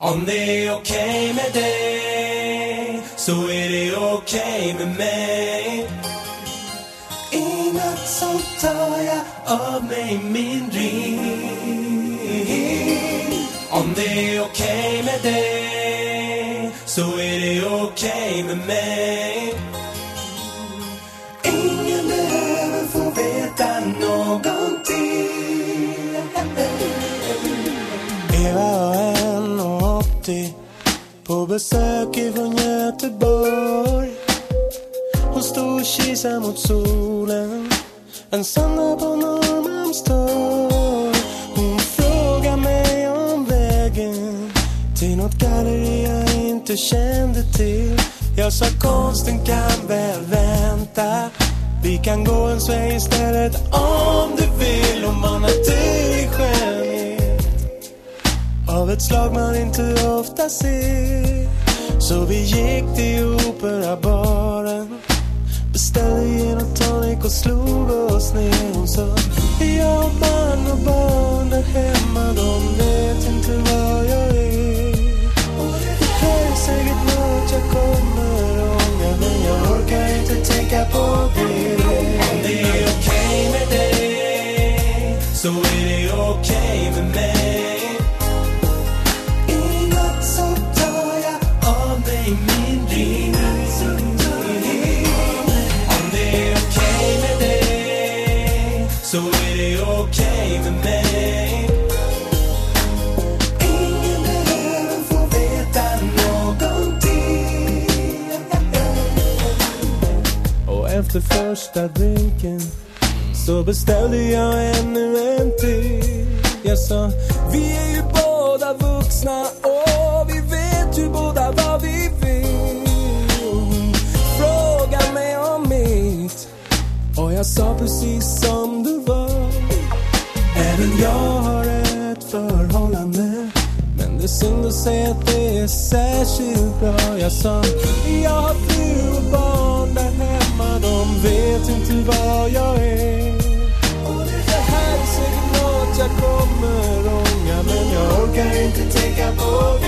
Om det är okej med dig så är det okej med mig. I natt så tar jag av mig min ring. Om det är okej med dig så är det okej med mig. Alltid på besök ifrån Göteborg. Hon stod och kisade mot solen. En söndag på Norrmalmstorg. Hon frågade mig om vägen till något galleri jag inte kände till. Jag sa konsten kan väl vänta. Vi kan gå en sväng istället om du vill. Och mana dig själv av ett slag man inte ofta ser. Så vi gick till operabaren. Beställde gin och tonic och slog oss ner. Hon sa Jag och man och barn där hemma. De vet inte efter första drinken så beställde jag ännu en till. Jag sa, vi är ju båda vuxna och vi vet ju båda vad vi vill. Fråga mig om mitt. Och jag sa precis som det var. Även jag har ett förhållande men det är synd att säga att det är särskilt bra. Jag sa, jag har vad jag är. Och det här är säkert nåt jag kommer ångra Men jag orkar inte tänka på